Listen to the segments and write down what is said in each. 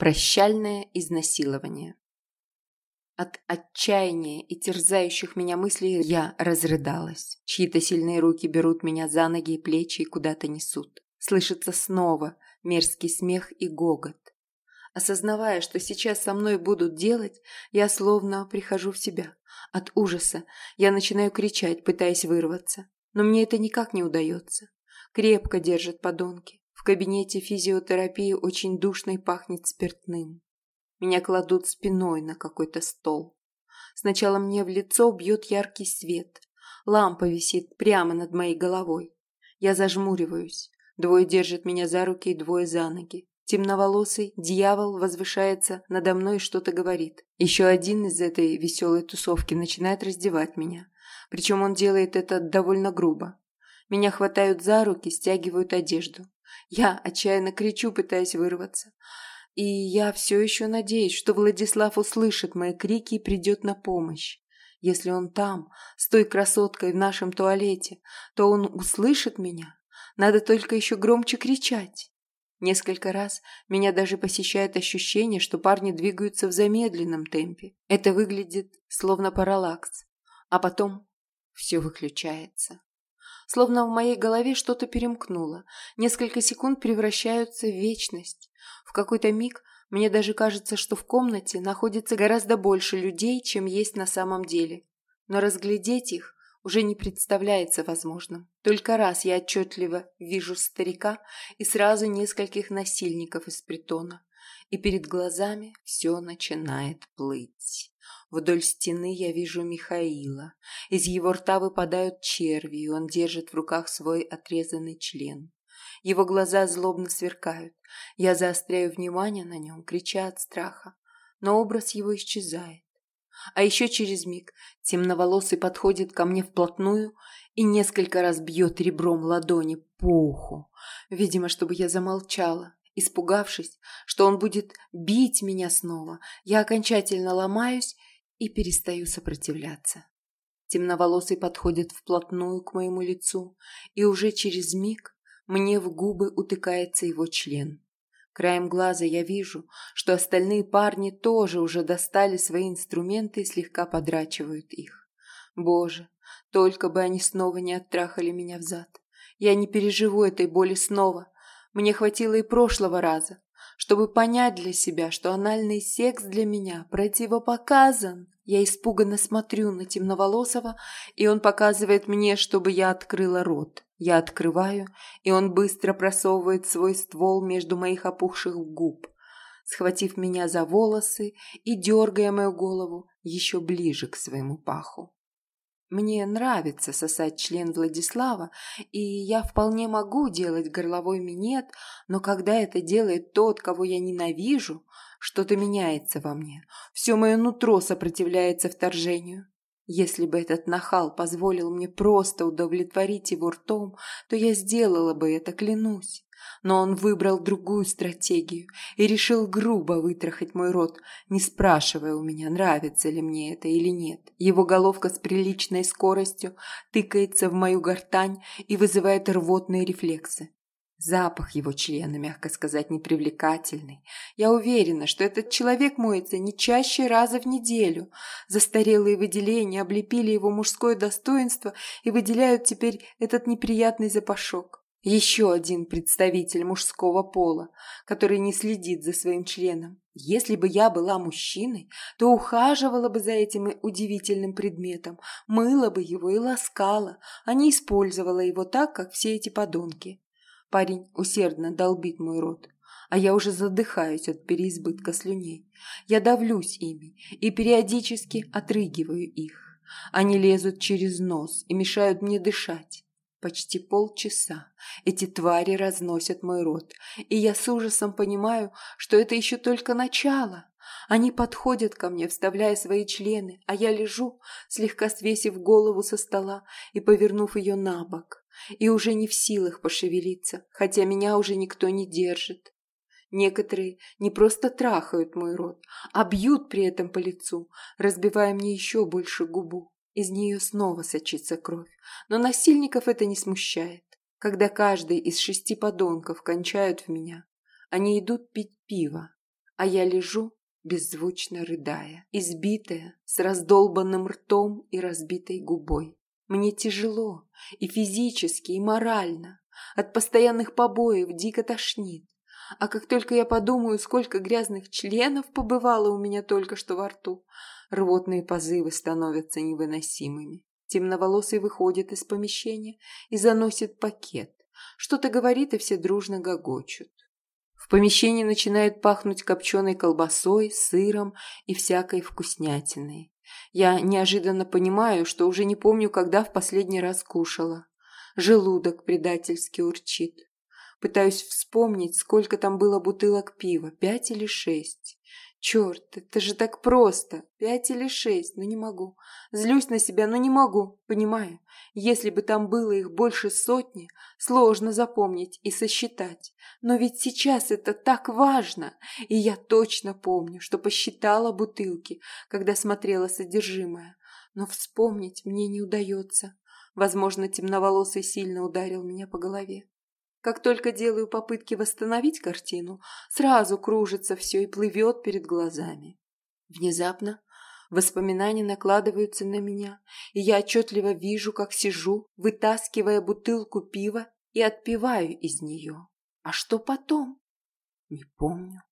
Прощальное изнасилование. От отчаяния и терзающих меня мыслей я разрыдалась. Чьи-то сильные руки берут меня за ноги и плечи и куда-то несут. Слышится снова мерзкий смех и гогот. Осознавая, что сейчас со мной будут делать, я словно прихожу в себя. От ужаса я начинаю кричать, пытаясь вырваться. Но мне это никак не удается. Крепко держат подонки. В кабинете физиотерапии очень душно и пахнет спиртным. Меня кладут спиной на какой-то стол. Сначала мне в лицо бьет яркий свет. Лампа висит прямо над моей головой. Я зажмуриваюсь. Двое держат меня за руки и двое за ноги. Темноволосый дьявол возвышается надо мной и что-то говорит. Еще один из этой веселой тусовки начинает раздевать меня. Причем он делает это довольно грубо. Меня хватают за руки, стягивают одежду. Я отчаянно кричу, пытаясь вырваться. И я все еще надеюсь, что Владислав услышит мои крики и придет на помощь. Если он там, с той красоткой в нашем туалете, то он услышит меня. Надо только еще громче кричать. Несколько раз меня даже посещает ощущение, что парни двигаются в замедленном темпе. Это выглядит словно параллакс. А потом все выключается. Словно в моей голове что-то перемкнуло. Несколько секунд превращаются в вечность. В какой-то миг мне даже кажется, что в комнате находится гораздо больше людей, чем есть на самом деле. Но разглядеть их уже не представляется возможным. Только раз я отчетливо вижу старика и сразу нескольких насильников из притона. И перед глазами все начинает плыть. Вдоль стены я вижу Михаила. Из его рта выпадают черви, и он держит в руках свой отрезанный член. Его глаза злобно сверкают. Я заостряю внимание на нем, крича от страха. Но образ его исчезает. А еще через миг темноволосый подходит ко мне вплотную и несколько раз бьет ребром ладони по уху. Видимо, чтобы я замолчала. Испугавшись, что он будет бить меня снова, я окончательно ломаюсь и перестаю сопротивляться. Темноволосый подходит вплотную к моему лицу, и уже через миг мне в губы утыкается его член. Краем глаза я вижу, что остальные парни тоже уже достали свои инструменты и слегка подрачивают их. Боже, только бы они снова не оттрахали меня взад. Я не переживу этой боли снова. Мне хватило и прошлого раза чтобы понять для себя, что анальный секс для меня противопоказан. Я испуганно смотрю на темноволосого, и он показывает мне, чтобы я открыла рот. Я открываю, и он быстро просовывает свой ствол между моих опухших губ, схватив меня за волосы и дергая мою голову еще ближе к своему паху. Мне нравится сосать член Владислава, и я вполне могу делать горловой минет, но когда это делает тот, кого я ненавижу, что-то меняется во мне. Все мое нутро сопротивляется вторжению. Если бы этот нахал позволил мне просто удовлетворить его ртом, то я сделала бы это, клянусь. Но он выбрал другую стратегию и решил грубо вытрахать мой рот, не спрашивая у меня, нравится ли мне это или нет. Его головка с приличной скоростью тыкается в мою гортань и вызывает рвотные рефлексы. Запах его члена, мягко сказать, непривлекательный. Я уверена, что этот человек моется не чаще раза в неделю. Застарелые выделения облепили его мужское достоинство и выделяют теперь этот неприятный запашок. Еще один представитель мужского пола, который не следит за своим членом. Если бы я была мужчиной, то ухаживала бы за этим удивительным предметом, мыла бы его и ласкала, а не использовала его так, как все эти подонки. Парень усердно долбит мой рот, а я уже задыхаюсь от переизбытка слюней. Я давлюсь ими и периодически отрыгиваю их. Они лезут через нос и мешают мне дышать. Почти полчаса эти твари разносят мой рот, и я с ужасом понимаю, что это еще только начало. Они подходят ко мне, вставляя свои члены, а я лежу, слегка свесив голову со стола и повернув ее на бок, и уже не в силах пошевелиться, хотя меня уже никто не держит. Некоторые не просто трахают мой рот, а бьют при этом по лицу, разбивая мне еще больше губу. Из нее снова сочится кровь, но насильников это не смущает. Когда каждый из шести подонков кончают в меня, они идут пить пиво, А я лежу, беззвучно рыдая, избитая, с раздолбанным ртом и разбитой губой. Мне тяжело и физически, и морально. От постоянных побоев дико тошнит. А как только я подумаю, сколько грязных членов побывало у меня только что во рту, рвотные позывы становятся невыносимыми. Темноволосый выходит из помещения и заносит пакет. Что-то говорит, и все дружно гогочут. В помещении начинает пахнуть копченой колбасой, сыром и всякой вкуснятиной. Я неожиданно понимаю, что уже не помню, когда в последний раз кушала. Желудок предательски урчит. Пытаюсь вспомнить, сколько там было бутылок пива, пять или шесть. Черт, это же так просто. Пять или шесть, но не могу. Злюсь на себя, но не могу. Понимаю, если бы там было их больше сотни, сложно запомнить и сосчитать. Но ведь сейчас это так важно. И я точно помню, что посчитала бутылки, когда смотрела содержимое. Но вспомнить мне не удается. Возможно, темноволосый сильно ударил меня по голове. Как только делаю попытки восстановить картину, сразу кружится все и плывет перед глазами. Внезапно воспоминания накладываются на меня, и я отчетливо вижу, как сижу, вытаскивая бутылку пива и отпиваю из нее. А что потом? Не помню.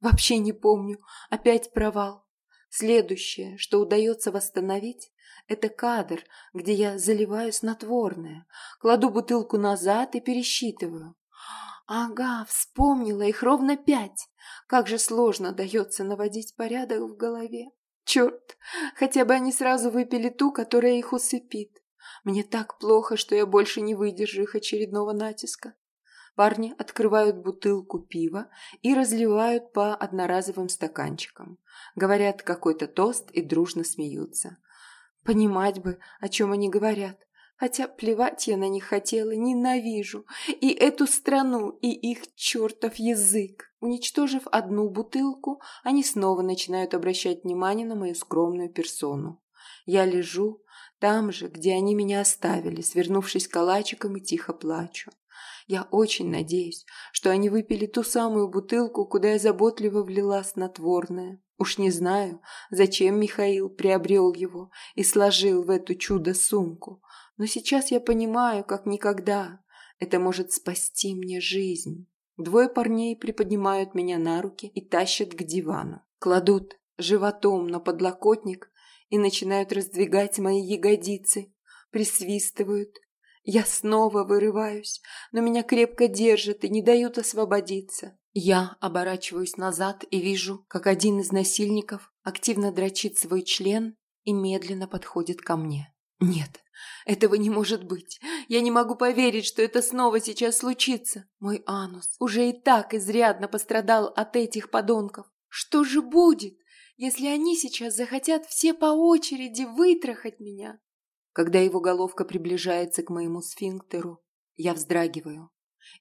Вообще не помню. Опять провал. Следующее, что удается восстановить, это кадр, где я заливаю снотворное, кладу бутылку назад и пересчитываю. Ага, вспомнила их ровно пять. Как же сложно дается наводить порядок в голове. Черт, хотя бы они сразу выпили ту, которая их усыпит. Мне так плохо, что я больше не выдержу их очередного натиска. Парни открывают бутылку пива и разливают по одноразовым стаканчикам. Говорят какой-то тост и дружно смеются. Понимать бы, о чем они говорят. Хотя плевать я на них хотела, ненавижу. И эту страну, и их чертов язык. Уничтожив одну бутылку, они снова начинают обращать внимание на мою скромную персону. Я лежу там же, где они меня оставили, свернувшись калачиком и тихо плачу. Я очень надеюсь, что они выпили ту самую бутылку, куда я заботливо влила снотворное. Уж не знаю, зачем Михаил приобрел его и сложил в эту чудо-сумку, но сейчас я понимаю, как никогда, это может спасти мне жизнь. Двое парней приподнимают меня на руки и тащат к дивану. Кладут животом на подлокотник и начинают раздвигать мои ягодицы. Присвистывают. Я снова вырываюсь, но меня крепко держат и не дают освободиться. Я оборачиваюсь назад и вижу, как один из насильников активно дрочит свой член и медленно подходит ко мне. Нет, этого не может быть. Я не могу поверить, что это снова сейчас случится. Мой анус уже и так изрядно пострадал от этих подонков. Что же будет, если они сейчас захотят все по очереди вытрахать меня? Когда его головка приближается к моему сфинктеру, я вздрагиваю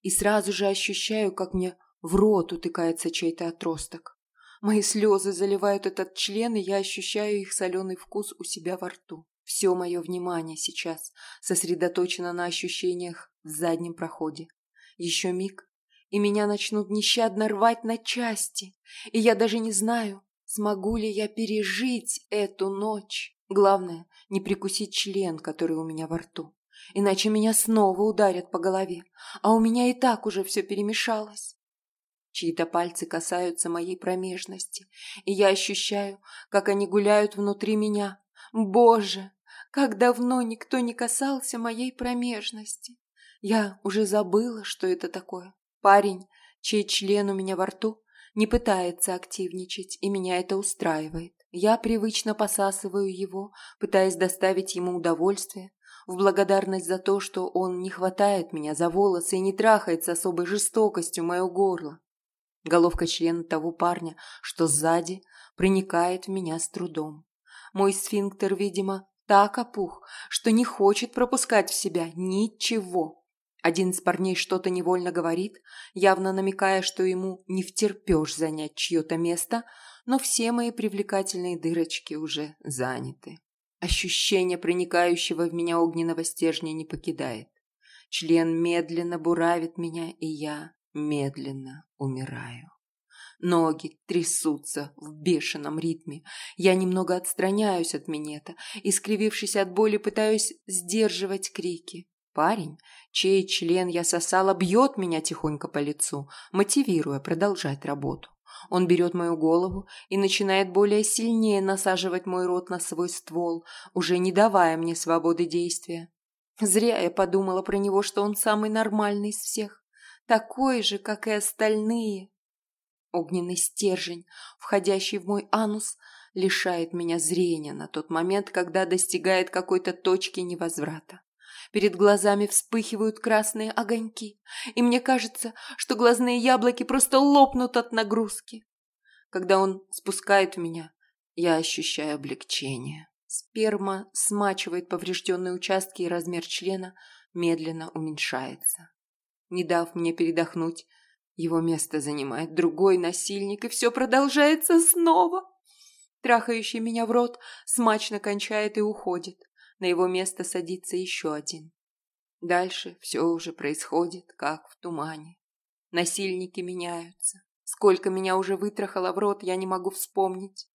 и сразу же ощущаю, как мне в рот утыкается чей-то отросток. Мои слезы заливают этот член, и я ощущаю их соленый вкус у себя во рту. Все мое внимание сейчас сосредоточено на ощущениях в заднем проходе. Еще миг, и меня начнут нещадно рвать на части, и я даже не знаю, смогу ли я пережить эту ночь. Главное, не прикусить член, который у меня во рту, иначе меня снова ударят по голове, а у меня и так уже все перемешалось. Чьи-то пальцы касаются моей промежности, и я ощущаю, как они гуляют внутри меня. Боже, как давно никто не касался моей промежности. Я уже забыла, что это такое. Парень, чей член у меня во рту, не пытается активничать, и меня это устраивает. Я привычно посасываю его, пытаясь доставить ему удовольствие, в благодарность за то, что он не хватает меня за волосы и не трахает с особой жестокостью мое горло. Головка члена того парня, что сзади, проникает в меня с трудом. Мой сфинктер, видимо, так опух, что не хочет пропускать в себя ничего. Один из парней что-то невольно говорит, явно намекая, что ему не втерпешь занять чье-то место, но все мои привлекательные дырочки уже заняты. Ощущение проникающего в меня огненного стержня не покидает. Член медленно буравит меня, и я медленно умираю. Ноги трясутся в бешеном ритме. Я немного отстраняюсь от минета и, скривившись от боли, пытаюсь сдерживать крики. Парень, чей член я сосала, бьет меня тихонько по лицу, мотивируя продолжать работу. Он берет мою голову и начинает более сильнее насаживать мой рот на свой ствол, уже не давая мне свободы действия. Зря я подумала про него, что он самый нормальный из всех, такой же, как и остальные. Огненный стержень, входящий в мой анус, лишает меня зрения на тот момент, когда достигает какой-то точки невозврата. Перед глазами вспыхивают красные огоньки, и мне кажется, что глазные яблоки просто лопнут от нагрузки. Когда он спускает меня, я ощущаю облегчение. Сперма смачивает поврежденные участки, и размер члена медленно уменьшается. Не дав мне передохнуть, его место занимает другой насильник, и все продолжается снова. Трахающий меня в рот смачно кончает и уходит. На его место садится еще один. Дальше все уже происходит, как в тумане. Насильники меняются. Сколько меня уже вытрахало в рот, я не могу вспомнить.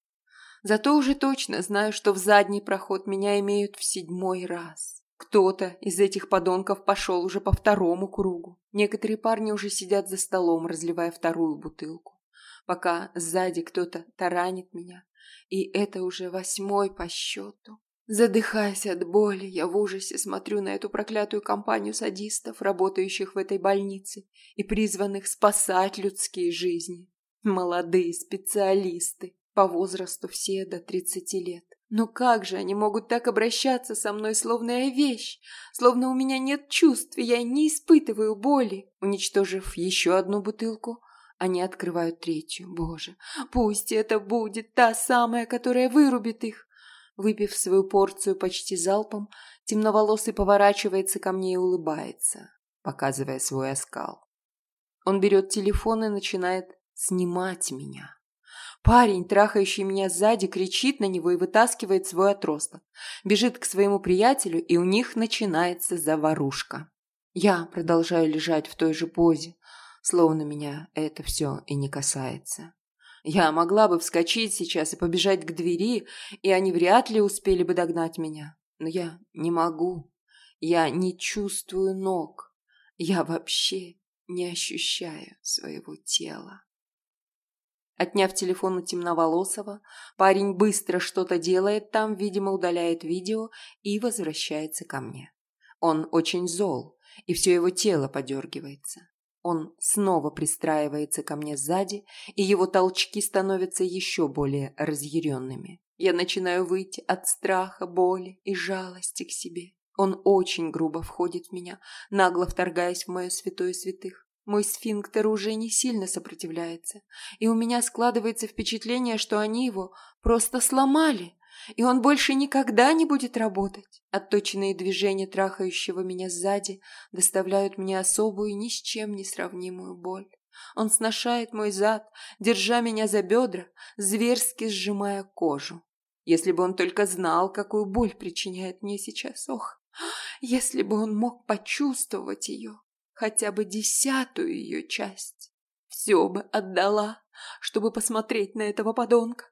Зато уже точно знаю, что в задний проход меня имеют в седьмой раз. Кто-то из этих подонков пошел уже по второму кругу. Некоторые парни уже сидят за столом, разливая вторую бутылку. Пока сзади кто-то таранит меня. И это уже восьмой по счету. Задыхаясь от боли, я в ужасе смотрю на эту проклятую компанию садистов, работающих в этой больнице и призванных спасать людские жизни. Молодые специалисты, по возрасту все до тридцати лет. Но как же они могут так обращаться со мной, словно я вещь, словно у меня нет чувств, и я не испытываю боли? Уничтожив еще одну бутылку, они открывают третью. Боже, пусть это будет та самая, которая вырубит их. Выпив свою порцию почти залпом, темноволосый поворачивается ко мне и улыбается, показывая свой оскал. Он берет телефон и начинает снимать меня. Парень, трахающий меня сзади, кричит на него и вытаскивает свой отросток. Бежит к своему приятелю, и у них начинается заварушка. Я продолжаю лежать в той же позе, словно меня это все и не касается. Я могла бы вскочить сейчас и побежать к двери, и они вряд ли успели бы догнать меня. Но я не могу. Я не чувствую ног. Я вообще не ощущаю своего тела. Отняв телефон у темноволосого, парень быстро что-то делает там, видимо, удаляет видео и возвращается ко мне. Он очень зол, и все его тело подергивается. Он снова пристраивается ко мне сзади, и его толчки становятся еще более разъяренными. Я начинаю выйти от страха, боли и жалости к себе. Он очень грубо входит в меня, нагло вторгаясь в мое святое святых. Мой сфинктер уже не сильно сопротивляется, и у меня складывается впечатление, что они его просто сломали, и он больше никогда не будет работать. Отточенные движения трахающего меня сзади доставляют мне особую, ни с чем не сравнимую боль. Он сношает мой зад, держа меня за бедра, зверски сжимая кожу. Если бы он только знал, какую боль причиняет мне сейчас, ох, если бы он мог почувствовать ее, хотя бы десятую ее часть, все бы отдала, чтобы посмотреть на этого подонка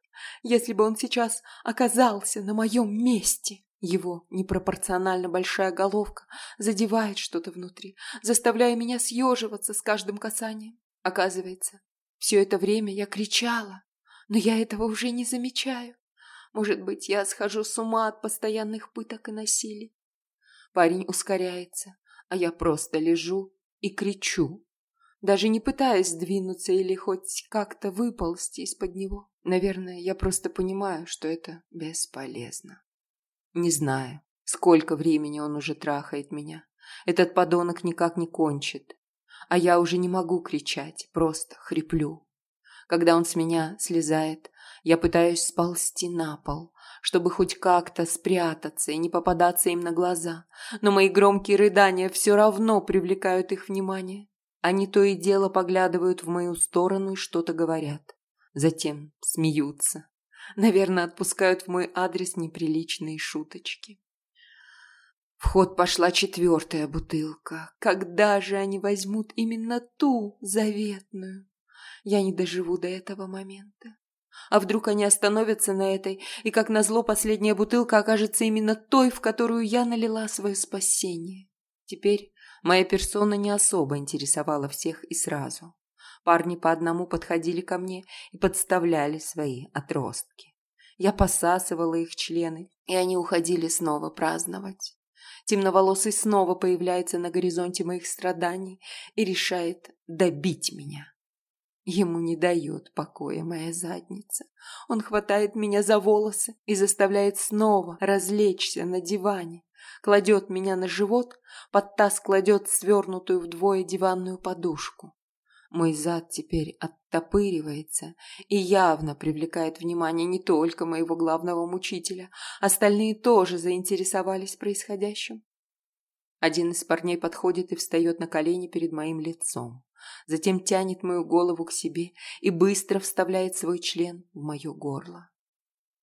если бы он сейчас оказался на моем месте. Его непропорционально большая головка задевает что-то внутри, заставляя меня съеживаться с каждым касанием. Оказывается, все это время я кричала, но я этого уже не замечаю. Может быть, я схожу с ума от постоянных пыток и насилий. Парень ускоряется, а я просто лежу и кричу, даже не пытаясь сдвинуться или хоть как-то выползти из-под него. Наверное, я просто понимаю, что это бесполезно. Не знаю, сколько времени он уже трахает меня. Этот подонок никак не кончит. А я уже не могу кричать, просто хриплю. Когда он с меня слезает, я пытаюсь сползти на пол, чтобы хоть как-то спрятаться и не попадаться им на глаза. Но мои громкие рыдания все равно привлекают их внимание. Они то и дело поглядывают в мою сторону и что-то говорят. Затем смеются. Наверное, отпускают в мой адрес неприличные шуточки. В ход пошла четвертая бутылка. Когда же они возьмут именно ту заветную? я не доживу до этого момента. А вдруг они остановятся на этой, и, как назло, последняя бутылка окажется именно той, в которую я налила свое спасение. Теперь моя персона не особо интересовала всех и сразу. Парни по одному подходили ко мне и подставляли свои отростки. Я посасывала их члены, и они уходили снова праздновать. Темноволосый снова появляется на горизонте моих страданий и решает добить меня. Ему не дает покоя моя задница. Он хватает меня за волосы и заставляет снова развлечься на диване. Кладет меня на живот, под таз кладет свернутую вдвое диванную подушку. Мой зад теперь оттопыривается и явно привлекает внимание не только моего главного мучителя. Остальные тоже заинтересовались происходящим. Один из парней подходит и встает на колени перед моим лицом. Затем тянет мою голову к себе и быстро вставляет свой член в мое горло.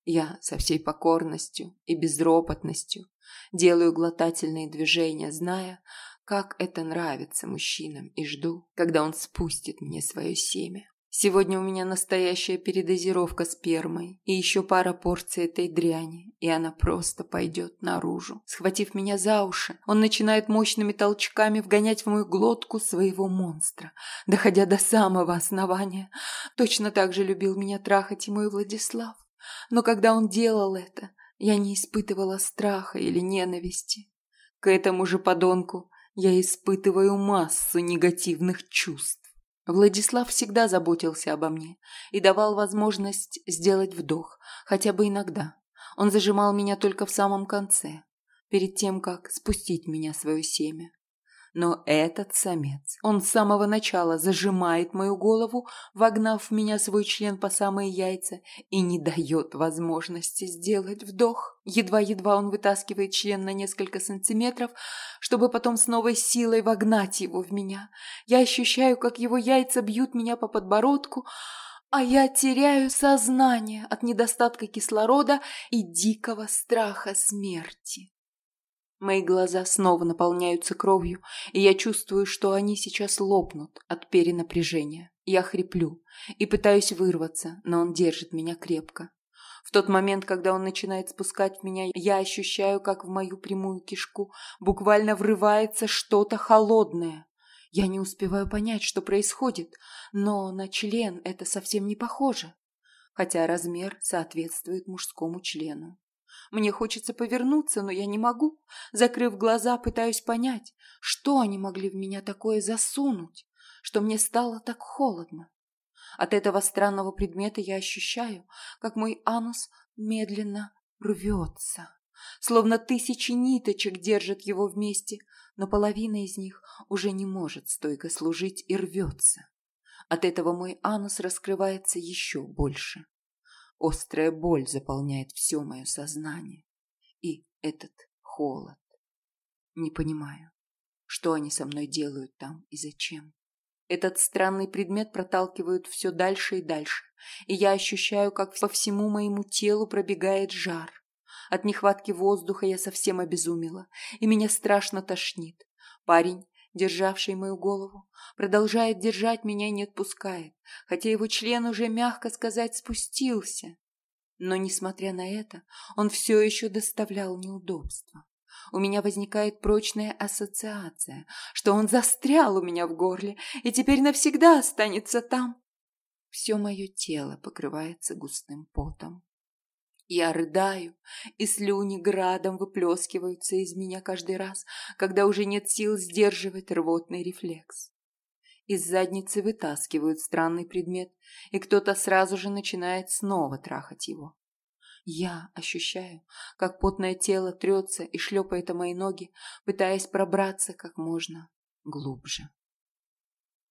Я со всей покорностью и безропотностью делаю глотательные движения, зная, как это нравится мужчинам, и жду, когда он спустит мне свое семя. Сегодня у меня настоящая передозировка спермой и еще пара порций этой дряни, и она просто пойдет наружу. Схватив меня за уши, он начинает мощными толчками вгонять в мою глотку своего монстра, доходя до самого основания. Точно так же любил меня трахать и мой Владислав. Но когда он делал это, я не испытывала страха или ненависти. К этому же подонку я испытываю массу негативных чувств. Владислав всегда заботился обо мне и давал возможность сделать вдох, хотя бы иногда. Он зажимал меня только в самом конце, перед тем, как спустить меня свое семя. Но этот самец, он с самого начала зажимает мою голову, вогнав в меня свой член по самые яйца и не дает возможности сделать вдох. Едва-едва он вытаскивает член на несколько сантиметров, чтобы потом с новой силой вогнать его в меня. Я ощущаю, как его яйца бьют меня по подбородку, а я теряю сознание от недостатка кислорода и дикого страха смерти. Мои глаза снова наполняются кровью, и я чувствую, что они сейчас лопнут от перенапряжения. Я хриплю и пытаюсь вырваться, но он держит меня крепко. В тот момент, когда он начинает спускать меня, я ощущаю, как в мою прямую кишку буквально врывается что-то холодное. Я не успеваю понять, что происходит, но на член это совсем не похоже, хотя размер соответствует мужскому члену. Мне хочется повернуться, но я не могу. Закрыв глаза, пытаюсь понять, что они могли в меня такое засунуть, что мне стало так холодно. От этого странного предмета я ощущаю, как мой анус медленно рвется. Словно тысячи ниточек держат его вместе, но половина из них уже не может стойко служить и рвется. От этого мой анус раскрывается еще больше. Острая боль заполняет все мое сознание. И этот холод. Не понимаю, что они со мной делают там и зачем. Этот странный предмет проталкивают все дальше и дальше, и я ощущаю, как по всему моему телу пробегает жар. От нехватки воздуха я совсем обезумела, и меня страшно тошнит. Парень державший мою голову, продолжает держать меня и не отпускает, хотя его член уже, мягко сказать, спустился. Но, несмотря на это, он все еще доставлял неудобства. У меня возникает прочная ассоциация, что он застрял у меня в горле и теперь навсегда останется там. Все мое тело покрывается густым потом. Я рыдаю, и слюни градом выплескиваются из меня каждый раз, когда уже нет сил сдерживать рвотный рефлекс. Из задницы вытаскивают странный предмет, и кто-то сразу же начинает снова трахать его. Я ощущаю, как потное тело трется и шлепает о мои ноги, пытаясь пробраться как можно глубже.